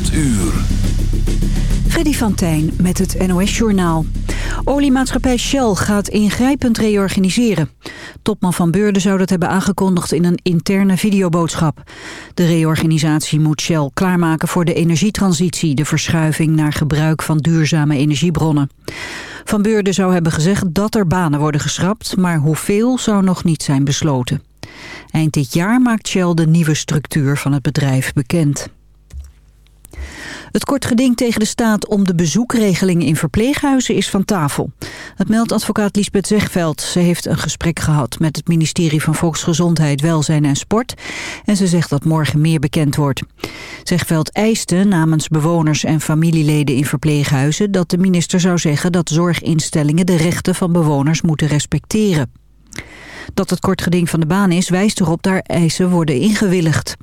8 uur. Freddy van Tijn met het NOS-journaal. Oliemaatschappij Shell gaat ingrijpend reorganiseren. Topman van Beurden zou dat hebben aangekondigd in een interne videoboodschap. De reorganisatie moet Shell klaarmaken voor de energietransitie... de verschuiving naar gebruik van duurzame energiebronnen. Van Beurden zou hebben gezegd dat er banen worden geschrapt... maar hoeveel zou nog niet zijn besloten. Eind dit jaar maakt Shell de nieuwe structuur van het bedrijf bekend. Het kort geding tegen de staat om de bezoekregeling in verpleeghuizen is van tafel. Het meldt advocaat Lisbeth Zegveld. Ze heeft een gesprek gehad met het ministerie van Volksgezondheid, Welzijn en Sport. En ze zegt dat morgen meer bekend wordt. Zegveld eiste namens bewoners en familieleden in verpleeghuizen... dat de minister zou zeggen dat zorginstellingen de rechten van bewoners moeten respecteren. Dat het kort geding van de baan is, wijst erop daar eisen worden ingewilligd.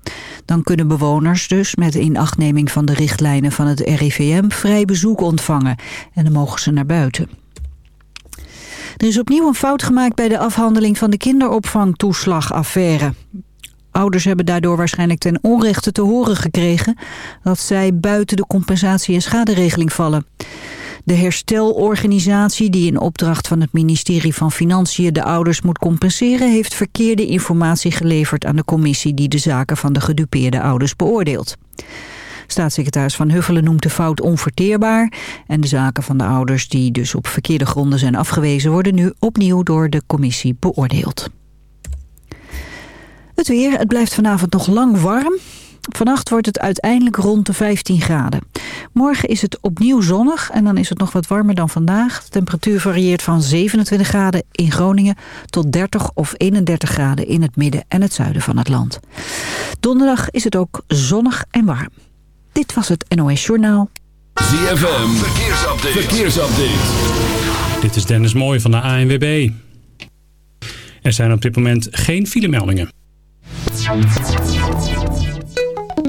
Dan kunnen bewoners dus met inachtneming van de richtlijnen van het RIVM vrij bezoek ontvangen. En dan mogen ze naar buiten. Er is opnieuw een fout gemaakt bij de afhandeling van de kinderopvangtoeslagaffaire. Ouders hebben daardoor waarschijnlijk ten onrechte te horen gekregen... dat zij buiten de compensatie- en schaderegeling vallen. De herstelorganisatie die in opdracht van het ministerie van Financiën de ouders moet compenseren... heeft verkeerde informatie geleverd aan de commissie die de zaken van de gedupeerde ouders beoordeelt. Staatssecretaris Van Huffelen noemt de fout onverteerbaar... en de zaken van de ouders die dus op verkeerde gronden zijn afgewezen... worden nu opnieuw door de commissie beoordeeld. Het weer, het blijft vanavond nog lang warm. Vannacht wordt het uiteindelijk rond de 15 graden. Morgen is het opnieuw zonnig en dan is het nog wat warmer dan vandaag. De temperatuur varieert van 27 graden in Groningen tot 30 of 31 graden in het midden en het zuiden van het land. Donderdag is het ook zonnig en warm. Dit was het NOS Journaal. ZFM, verkeersupdate. verkeersupdate. Dit is Dennis Mooij van de ANWB. Er zijn op dit moment geen filemeldingen.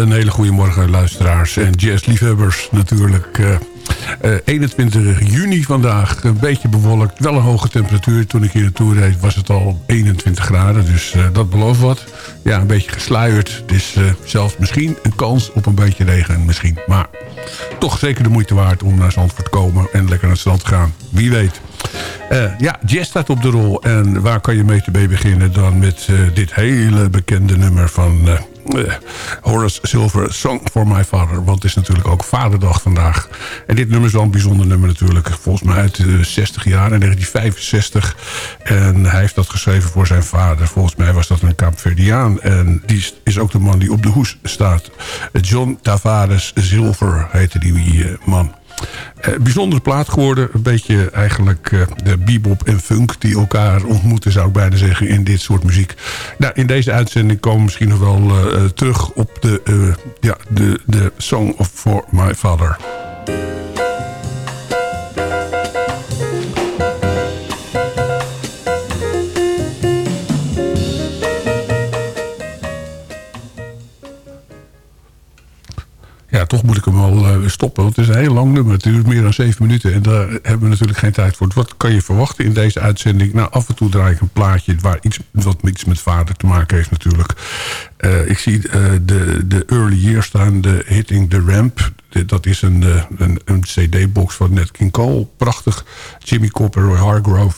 Een hele goede morgen luisteraars en jazzliefhebbers natuurlijk. Uh, uh, 21 juni vandaag, een beetje bewolkt, wel een hoge temperatuur. Toen ik hier naartoe reed was het al 21 graden, dus uh, dat belooft wat. Ja, een beetje gesluierd, dus zelfs misschien een kans op een beetje regen misschien. Maar toch zeker de moeite waard om naar Zandvoort te komen en lekker naar het strand te gaan. Wie weet. Ja, jazz staat op de rol. En waar kan je mee te beginnen dan met dit hele bekende nummer van uh, Horace Silver, Song for My Father. Want het is natuurlijk ook Vaderdag vandaag. En dit nummer is wel een bijzonder nummer natuurlijk. Volgens mij uit de 60 jaar, in 1965. En hij heeft dat geschreven voor zijn vader. Volgens mij was dat een Kaapverdiaan. En die is ook de man die op de hoes staat. John Tavares Silver heette die man. Uh, bijzondere plaat geworden. Een beetje eigenlijk uh, de bebop en funk die elkaar ontmoeten, zou ik bijna zeggen, in dit soort muziek. Nou, in deze uitzending komen we misschien nog wel uh, terug op de, ja, de, de Song of For My Father. Toch moet ik hem wel uh, stoppen. Want het is een heel lang nummer. Het duurt meer dan zeven minuten. En daar hebben we natuurlijk geen tijd voor. Wat kan je verwachten in deze uitzending? Nou, af en toe draai ik een plaatje... Waar iets, wat iets met vader te maken heeft natuurlijk. Uh, ik zie uh, de, de Early Years staan. De Hitting the Ramp. Dat is een, een, een cd-box van Nat King Cole. Prachtig. Jimmy Cooper, Roy Hargrove.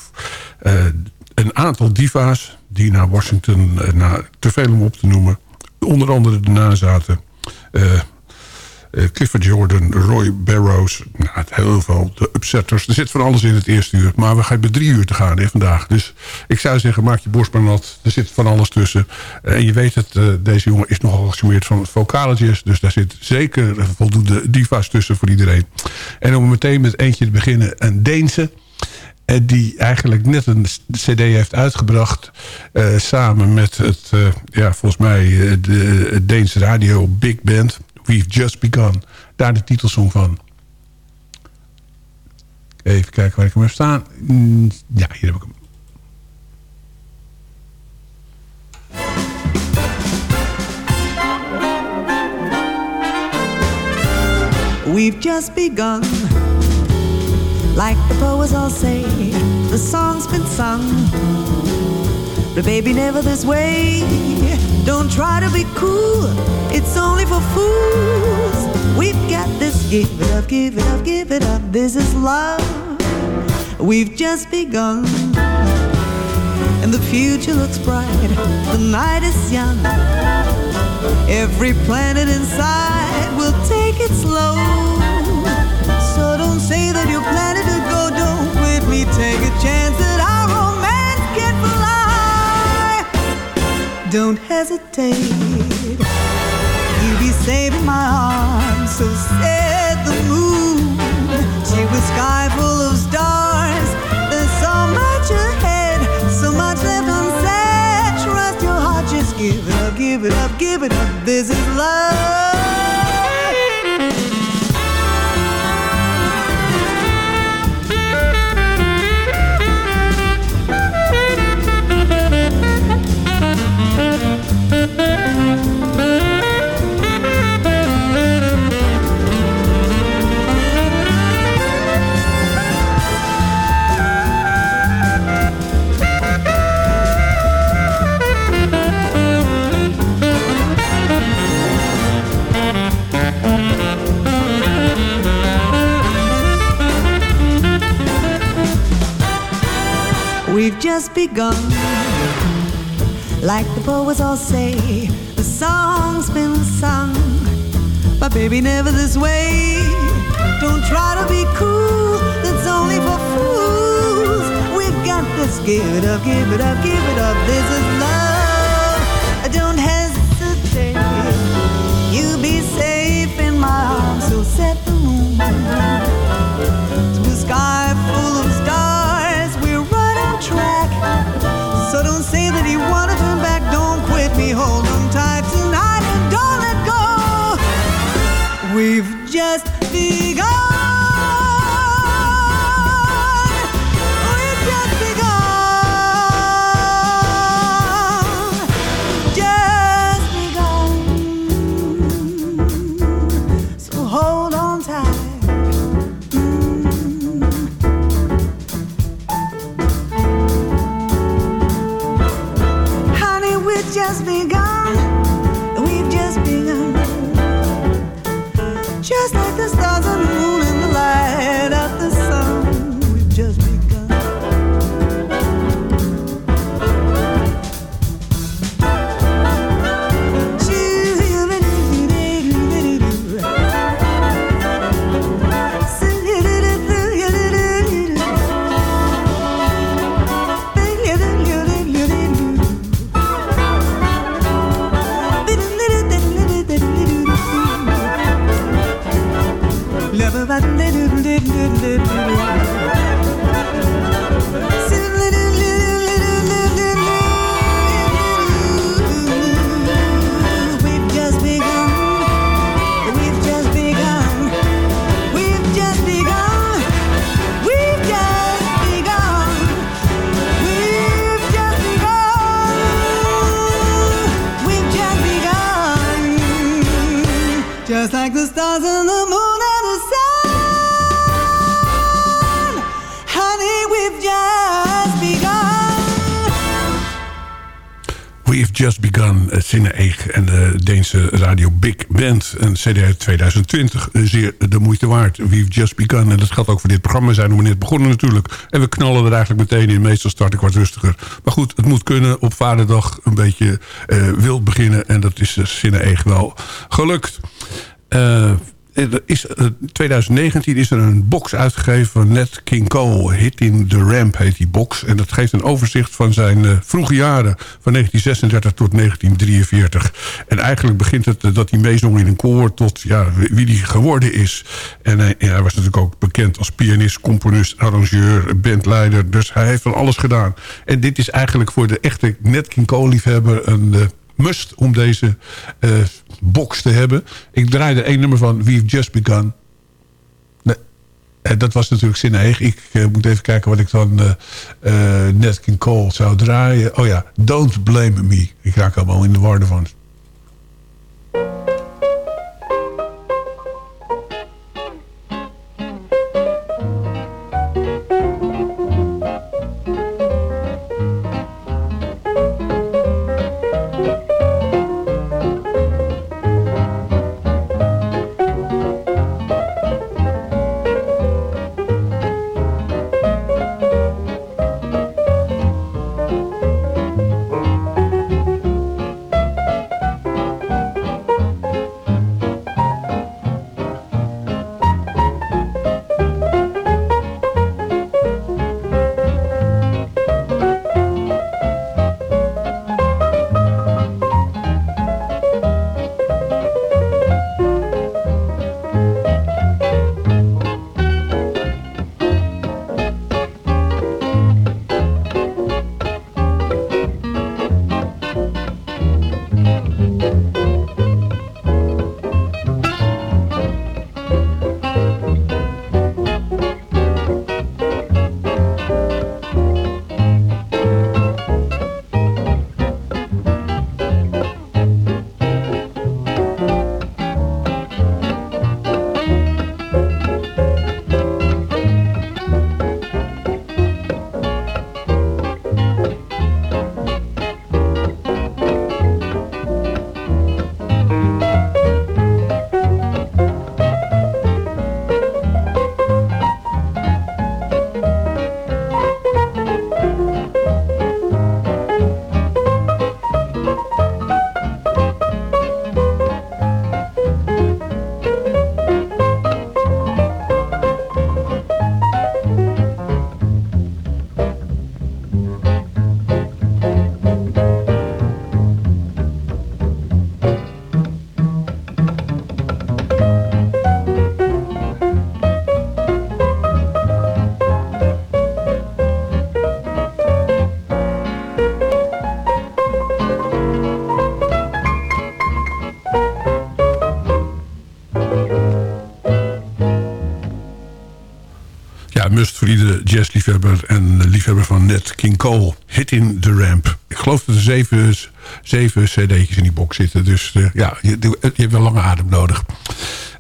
een aantal diva's die naar Washington... naar, te veel om op te noemen. Onder andere de nazaten... Uh, Clifford Jordan, Roy Barrows. Nou, heel veel. De upsetters. Er zit van alles in het eerste uur. Maar we gaan bij drie uur te gaan hè, vandaag. Dus ik zou zeggen, maak je borst maar nat. Er zit van alles tussen. Uh, en je weet het, uh, deze jongen is nogal gesummeerd van vocale jazz. Dus daar zit zeker voldoende diva's tussen voor iedereen. En om meteen met eentje te beginnen. Een Deense. En die eigenlijk net een cd heeft uitgebracht. Samen met het, ja, volgens mij, de het Deense radio Big Band. We've Just Begun. Daar de titelsong van. Even kijken waar ik hem heb staan. Mm, ja, hier heb ik hem. We've just begun Like the poets all say The song's been sung But baby, never this way Don't try to be cool. It's only for fools. We've got this. Give it up, give it up, give it up. This is love. We've just begun. And the future looks bright. The night is young. Every planet inside Will take it slow. So don't say that you're planning to go. Don't quit me, take a chance Don't hesitate. You'll be safe in my arms So set the moon To a sky full of stars There's so much ahead So much left unsaid. Trust your heart, just give it up Give it up, give it up. This is love just begun. Like the poets all say, the song's been sung. But baby, never this way. Don't try to be cool, that's only for fools. We've got this. Give it up, give it up, give it up. This is stars and the moon and sun. Honey, we've just begun. We've Just Begun, uh, Sinne Eeg en de Deense radio Big Band. Een cd uit 2020, uh, zeer de moeite waard. We've Just Begun. En dat geldt ook voor dit programma. We zijn nog net begonnen natuurlijk. En we knallen er eigenlijk meteen in. Meestal start ik wat rustiger. Maar goed, het moet kunnen op vaderdag een beetje uh, wild beginnen. En dat is Sinne Eeg wel gelukt. Er is, uh, 2019 is er een box uitgegeven van Nat King Cole. Hitting the Ramp heet die box. En dat geeft een overzicht van zijn uh, vroege jaren. Van 1936 tot 1943. En eigenlijk begint het dat hij meezong in een koor... tot ja, wie hij geworden is. En hij, hij was natuurlijk ook bekend als pianist, componist, arrangeur, bandleider. Dus hij heeft van alles gedaan. En dit is eigenlijk voor de echte Nat King Cole liefhebber... een must om deze uh, box te hebben. Ik draaide één nummer van We've Just Begun. Nee, uh, dat was natuurlijk zin eigen. Ik uh, moet even kijken wat ik dan Nat King Cole zou draaien. Oh ja, Don't Blame Me. Ik raak allemaal in de war van. Iedere jazzliefhebber en liefhebber van Nat King Cole. Hitting the Ramp. Ik geloof dat er zeven, zeven cd'tjes in die box zitten. Dus uh, ja, je, je, hebt wel lange adem nodig.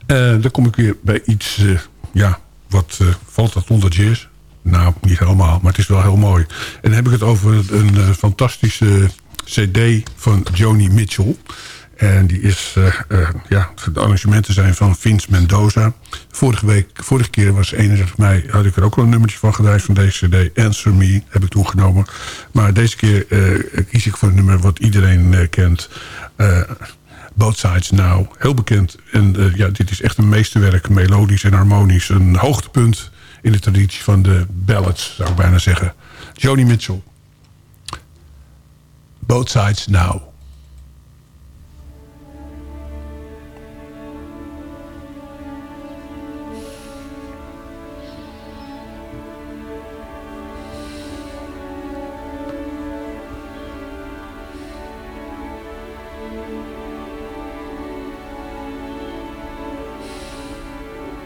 Uh, dan kom ik weer bij iets, uh, ja, wat valt dat onder jazz? Nou, niet helemaal, maar het is wel heel mooi. En dan heb ik het over een fantastische cd van Joni Mitchell. En die is, uh, ja, de arrangementen zijn van Vince Mendoza. Vorige week, vorige keer was 31 mei, had ik er ook wel een nummertje van gedraaid van deze cd. Answer Me heb ik toen genomen. Maar deze keer uh, kies ik voor een nummer wat iedereen kent. Both Sides Now. Heel bekend. En ja, dit is echt een meesterwerk, melodisch en harmonisch. Een hoogtepunt in de traditie van de ballads, zou ik bijna zeggen. Joni Mitchell. Both Sides Now.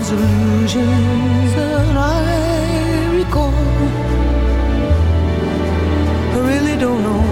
love's illusions that I recall. I really don't know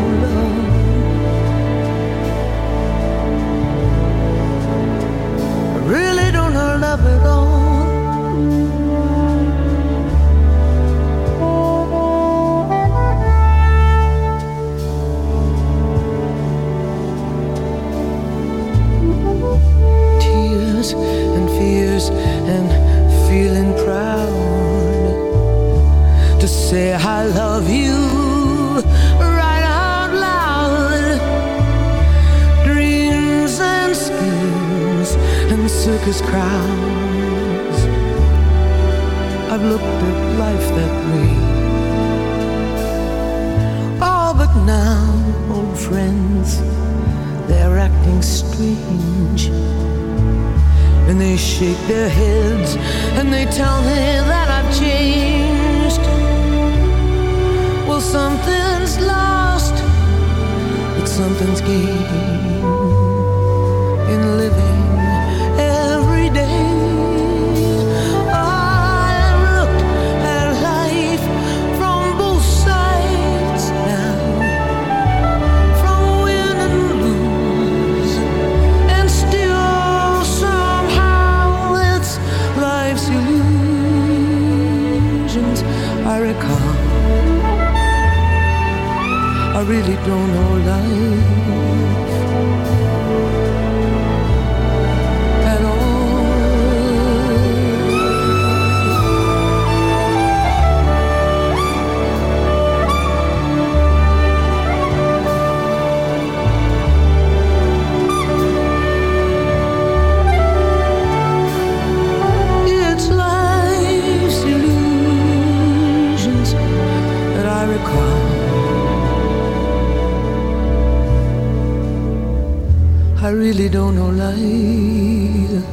really don't know life.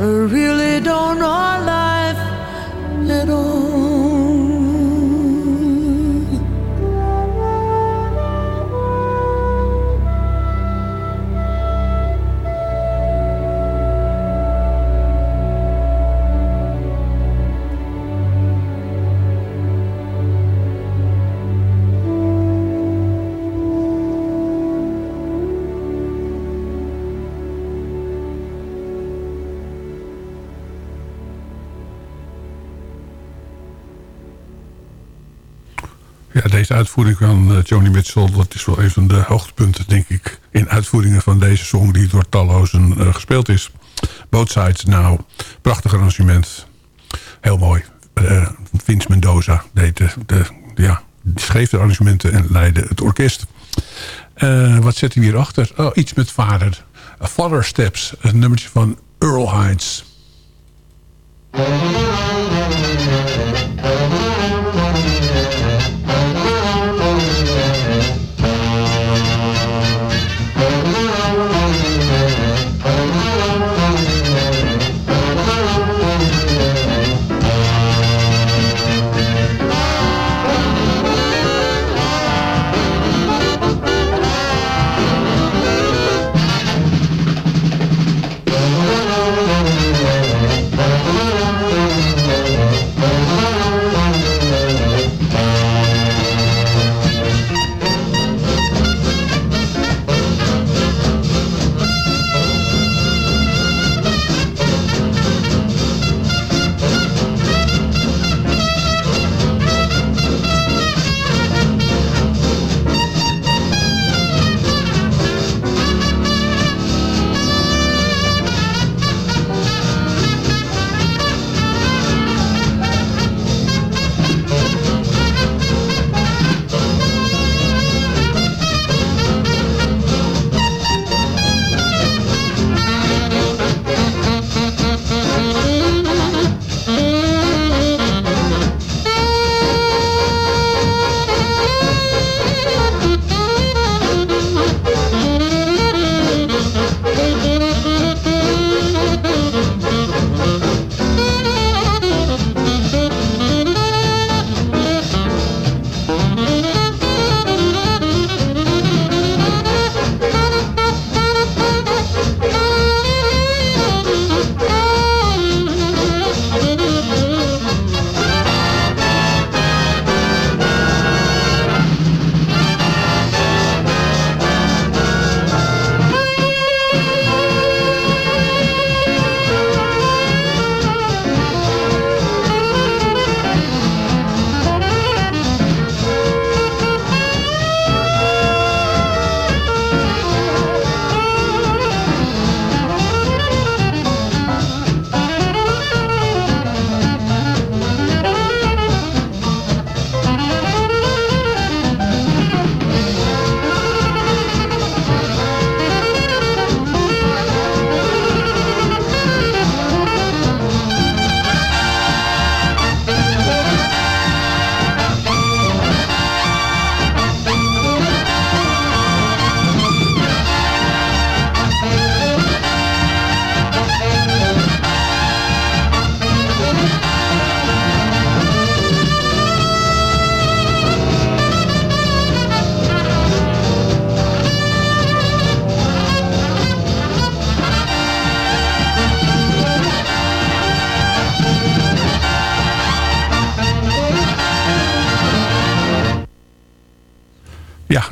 I really don't know deze uitvoering van uh, Joni Mitchell... dat is wel een van de hoogtepunten, denk ik... in uitvoeringen van deze song die door tallozen uh, gespeeld is. Both Sides Now. Prachtig arrangement. Heel mooi. Uh, Vince Mendoza deed de, de, ja, schreef de arrangementen en leidde het orkest. wat zet hij hier achter? Oh, iets met vader. Father Steps, een nummertje van Earl Hines.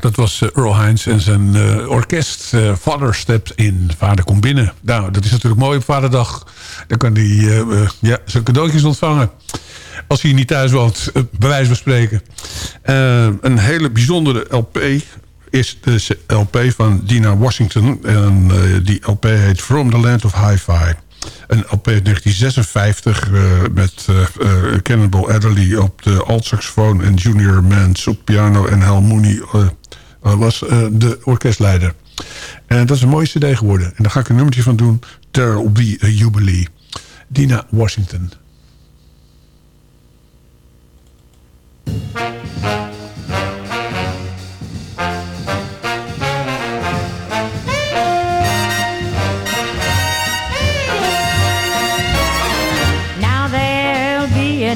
Dat was uh, Earl Hines en zijn uh, orkest. Uh, Father Steps in. Vader komt binnen. Nou, dat is natuurlijk mooi op Vaderdag. Dan kan hij ja, zijn cadeautjes ontvangen. Als hij niet thuis woont, bij wijze van spreken. een hele bijzondere LP is de LP van Dina Washington. En die LP heet From the Land of Hi-Fi. LP uit 1956 uh, met uh, Cannonball Adderley op de alt-saxofoon... en Junior Mans op piano en Hal Mooney was de orkestleider. En dat is een mooie cd geworden. En daar ga ik een nummertje van doen. There will be jubilee. Dina Washington.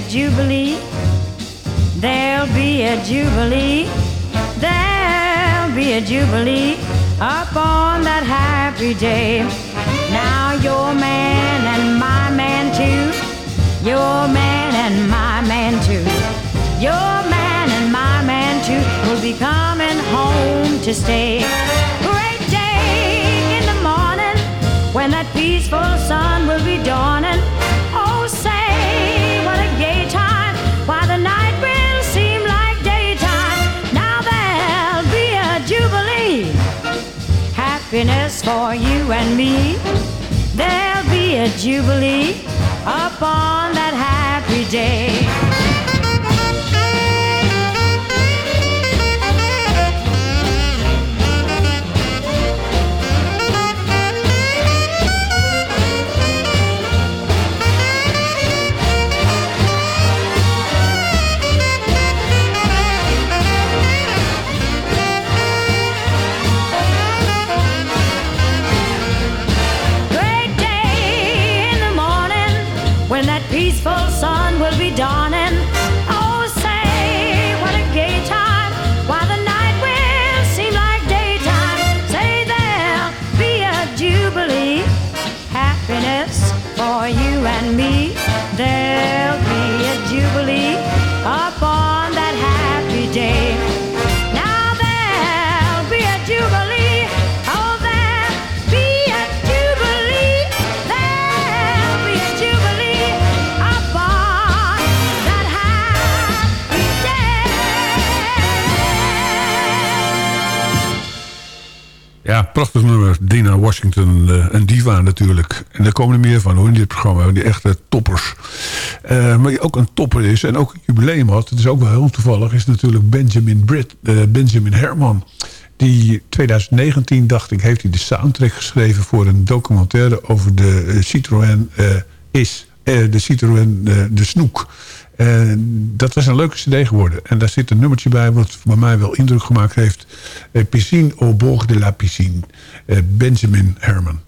Jubilee. There'll be a jubilee. There'll be a jubilee upon that happy day. Now your man and my man too. Your man and my man too. Your man and my man too will be coming home to stay. Great day in the morning when that peaceful sun and me. There'll be a jubilee upon that happy day. Prachtig nummer. Dina Washington, eh, een diva natuurlijk. En daar komen er meer van hoor in dit programma. Die echte toppers. Eh, maar die ook een topper is en ook een jubileum had. Het is ook wel heel toevallig. Is natuurlijk Benjamin Britt, eh, Benjamin Herman. Die 2019, dacht ik, heeft hij de soundtrack geschreven... voor een documentaire over de Citroën eh, is. de Citroën, de Snoek. Eh, dat was een leuke cd geworden. En daar zit een nummertje bij wat bij mij wel indruk gemaakt heeft. Eh, Piscine au bord de la piscine. Eh, Benjamin Herman.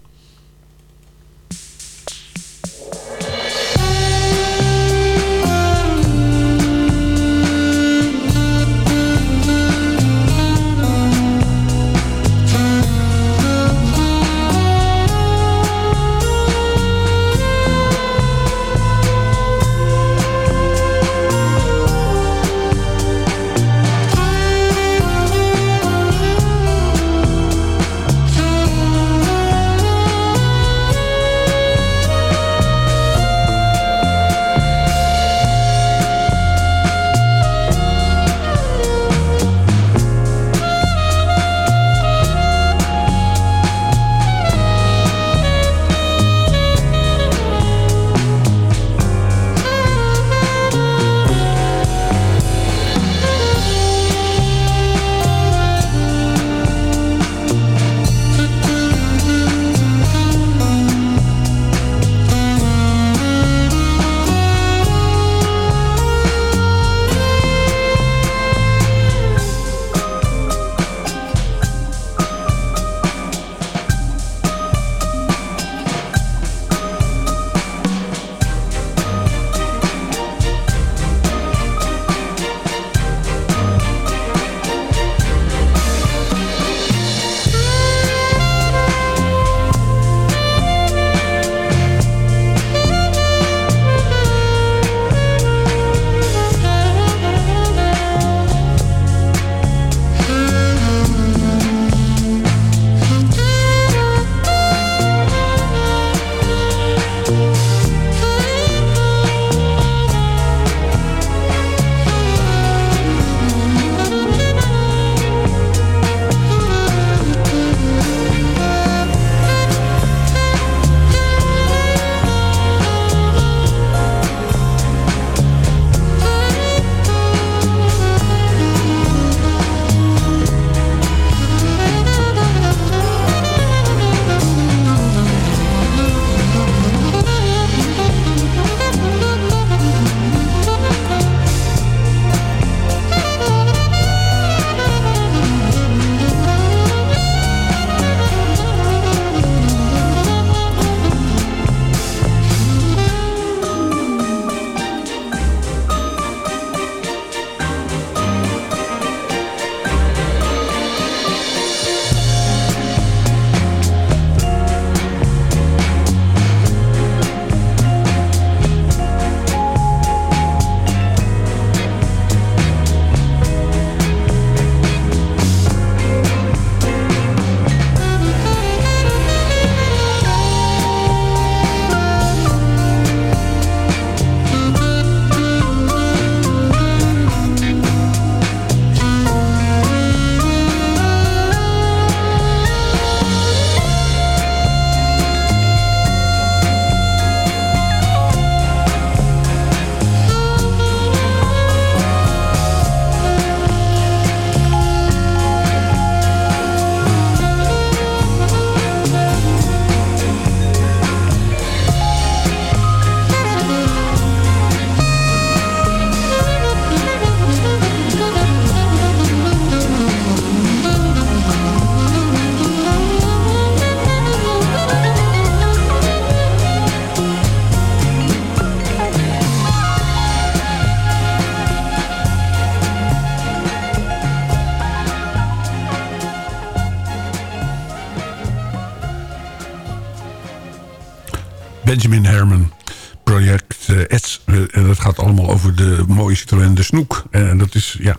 De mooie Citroën de Snoek. En dat is, ja...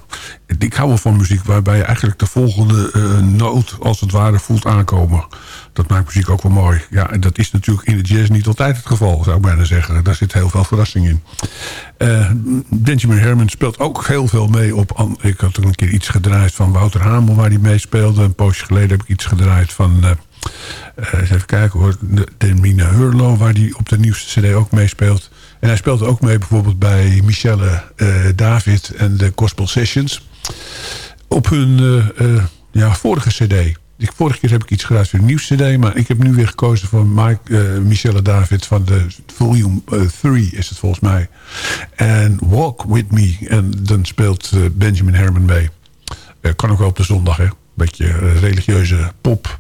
Ik hou wel van muziek waarbij je eigenlijk de volgende uh, noot... als het ware voelt aankomen. Dat maakt muziek ook wel mooi. Ja, en dat is natuurlijk in de jazz niet altijd het geval, zou ik bijna zeggen. Daar zit heel veel verrassing in. Uh, Benjamin Herman speelt ook heel veel mee op... Ik had ook een keer iets gedraaid van Wouter Hamel... waar hij meespeelde. Een poosje geleden heb ik iets gedraaid van... Uh, even kijken hoor. De, de Mina Hurlo, waar hij op de nieuwste cd ook meespeelt. En hij speelt ook mee bijvoorbeeld bij Michelle uh, David en de Gospel Sessions. Op hun uh, ja, vorige cd. Vorige keer heb ik iets gedaan voor een nieuwste cd. Maar ik heb nu weer gekozen voor Mike, Michelle David van de volume 3 is het volgens mij. En Walk With Me. En dan speelt Benjamin Herman mee. kan ook wel op de zondag hè. Beetje religieuze pop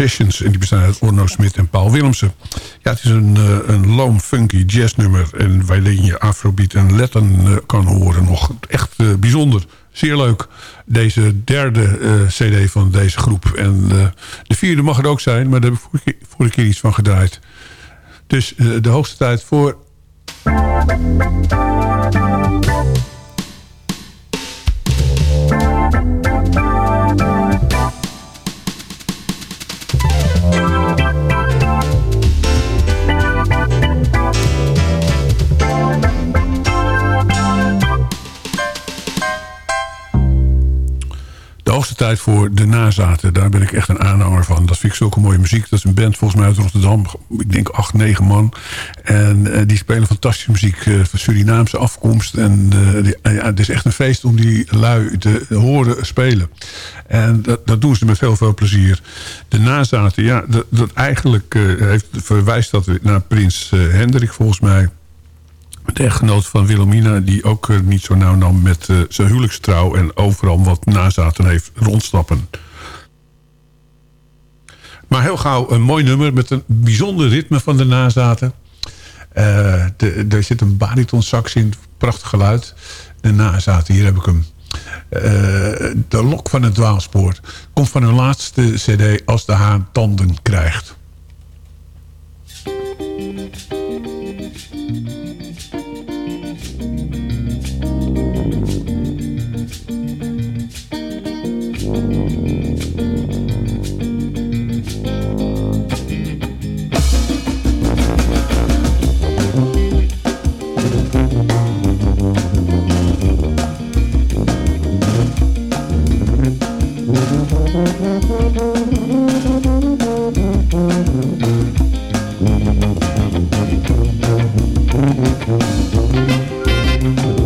Sessions. En die bestaan uit Orno Smit en Paul Willemsen. Ja, het is een, een loom, funky jazznummer. En waarin je afrobeat en Latin kan horen. Nog echt bijzonder. Zeer leuk. Deze derde cd van deze groep. En de vierde mag het ook zijn. Maar daar heb ik vorige keer iets van gedraaid. Dus de hoogste tijd voor tijd voor de nazaten. Daar ben ik echt een aanhanger van. Dat vind ik zulke mooie muziek. Dat is een band volgens mij uit Rotterdam. Ik denk acht, negen man. En uh, die spelen fantastische muziek uh, van Surinaamse afkomst. En die, ja, het is echt een feest om die lui te horen spelen. En dat, dat doen ze met heel veel plezier. De nazaten, ja, dat, dat eigenlijk heeft, verwijst dat naar prins Hendrik volgens mij de echtgenoot van Wilhelmina... die ook uh, niet zo nauw nam met uh, zijn huwelijkstrouw... en overal wat nazaten heeft rondstappen. Maar heel gauw een mooi nummer met een bijzonder ritme van de nazaten. Uh, er zit een baritonsax in, prachtig geluid. De nazaten, hier heb ik hem. de lok van het dwaalspoor komt van hun laatste cd... Als de haan tanden krijgt. Thank you.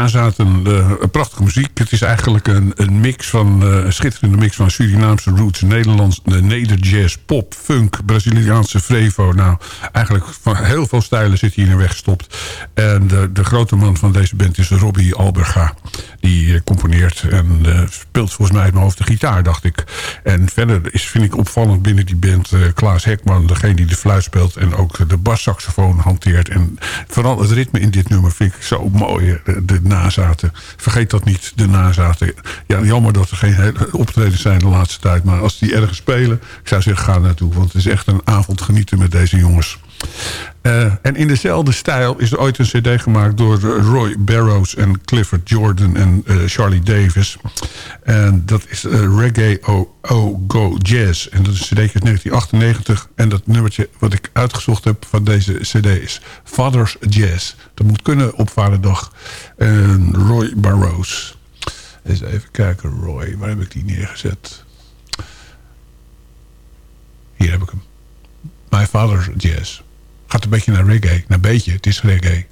Nazaten. Uh, prachtige muziek. Het is eigenlijk een, een mix van, uh, een schitterende mix van Surinaamse roots, Nederlands, uh, nederjazz, pop, funk, Braziliaanse frevo. Nou, eigenlijk van heel veel stijlen zit hierin weggestopt. En de, de grote man van deze band is Robbie Alberga. Die componeert en speelt volgens mij uit mijn hoofd de gitaar, dacht ik. En verder is, vind ik opvallend binnen die band Klaas Hekman, degene die de fluit speelt en ook de bassaxofoon hanteert. En vooral het ritme in dit nummer vind ik zo mooi. De, de nazaten. Vergeet dat niet, de nazaten. Ja, jammer dat er geen optredens zijn de laatste tijd. Maar als die ergens spelen, ik zou zeggen, ga naartoe. Want het is echt een avond genieten met deze jongens. Uh, en in dezelfde stijl is er ooit een cd gemaakt door Roy Barrows en Clifford Jordan en uh, Charlie Davis. En dat is uh, Reggae O, o Go Jazz. En dat is cd 1998. En dat nummertje wat ik uitgezocht heb van deze cd is Father's Jazz. Dat moet kunnen op vaderdag. En Roy Barrows. Eens even kijken, Roy. Waar heb ik die neergezet? Hier heb ik hem. My Father's Jazz. Gaat een beetje naar reggae. Naar beetje, het is reggae.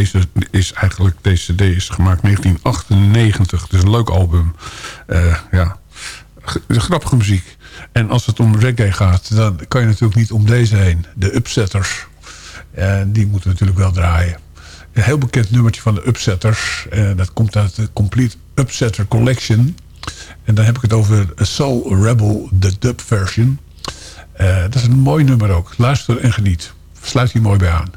Deze, is eigenlijk, deze cd is gemaakt in 1998. Het is een leuk album. Uh, ja, grappige muziek. En als het om reggae gaat, dan kan je natuurlijk niet om deze heen. De Upsetters. En die moeten natuurlijk wel draaien. Een heel bekend nummertje van de Upsetters. dat komt uit de Complete Upsetter Collection. En dan heb ik het over Soul Rebel, de dub version. Uh, dat is een mooi nummer ook. Luister en geniet. Sluit hier mooi bij aan.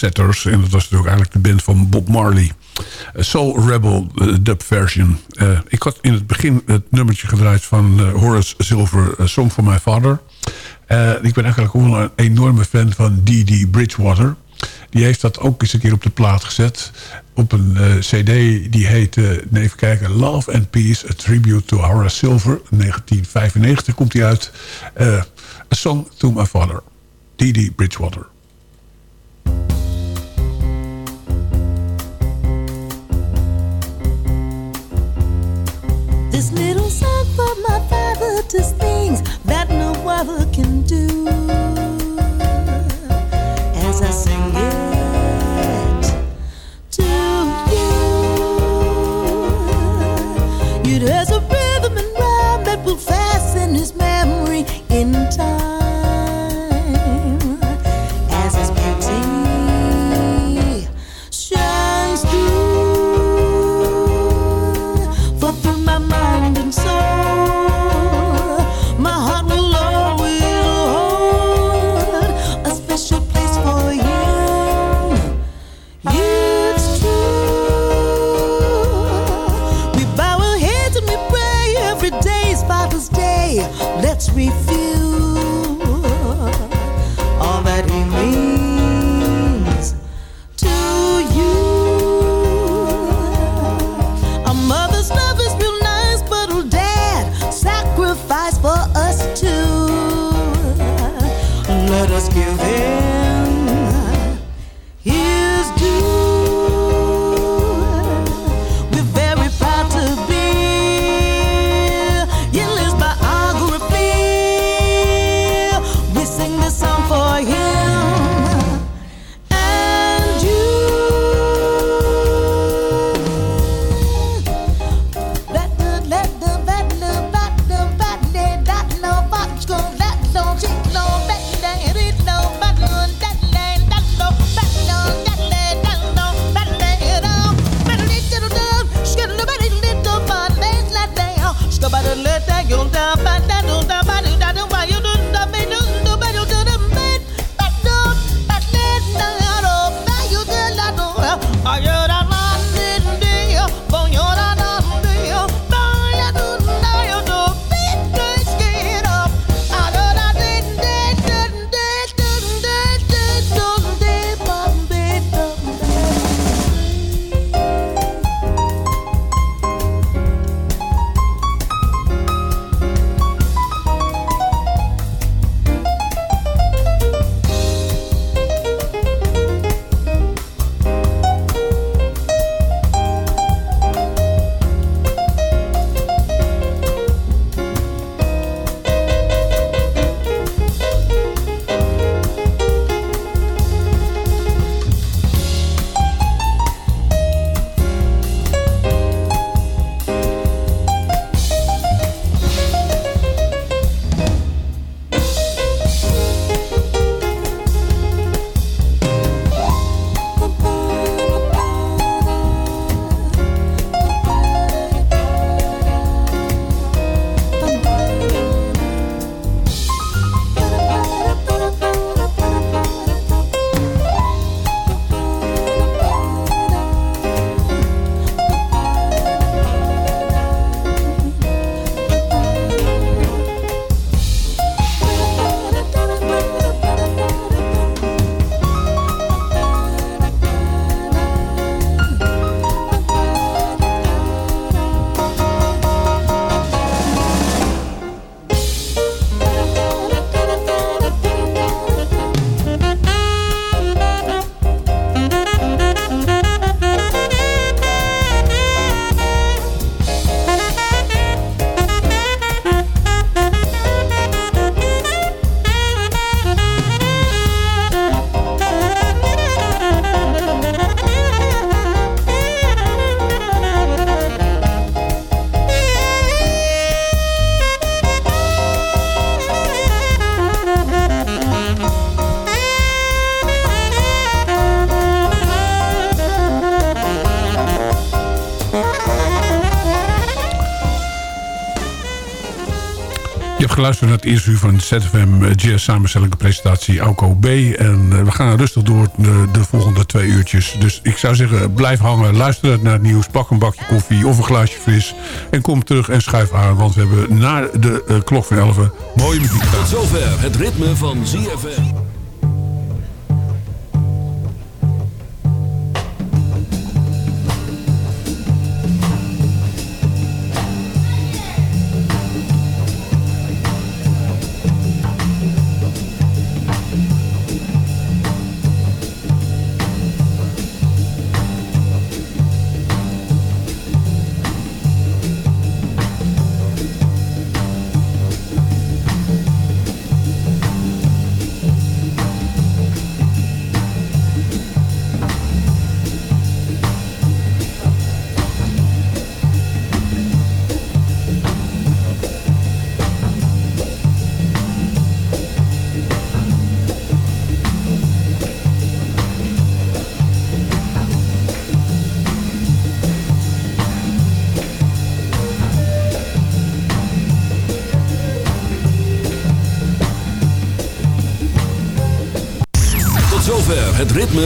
Dubsetters. En dat was natuurlijk eigenlijk de band van Bob Marley. Soul Rebel dub version. ik had in het begin het nummertje gedraaid van Horace Silver, Song for My Father. ik ben eigenlijk ook een enorme fan van D.D. Bridgewater. Die heeft dat ook eens een keer op de plaat gezet. Op een cd die heette, even kijken... Love and Peace, A Tribute to Horace Silver. 1995 komt die uit. a Song to My Father. D.D. Bridgewater. Father things that no other can do. As I sing it to you, it has geluisterd naar het eerste uur van ZFM Jazz samenstellende presentatie Auko B. En eh, we gaan rustig door de, de volgende twee uurtjes. Dus ik zou zeggen, blijf hangen, luister naar het nieuws, pak een bakje koffie of een glaasje fris. En kom terug en schuif aan, want we hebben na de eh, klok van 11 mooie muziek. Tot zover het ritme van ZFM.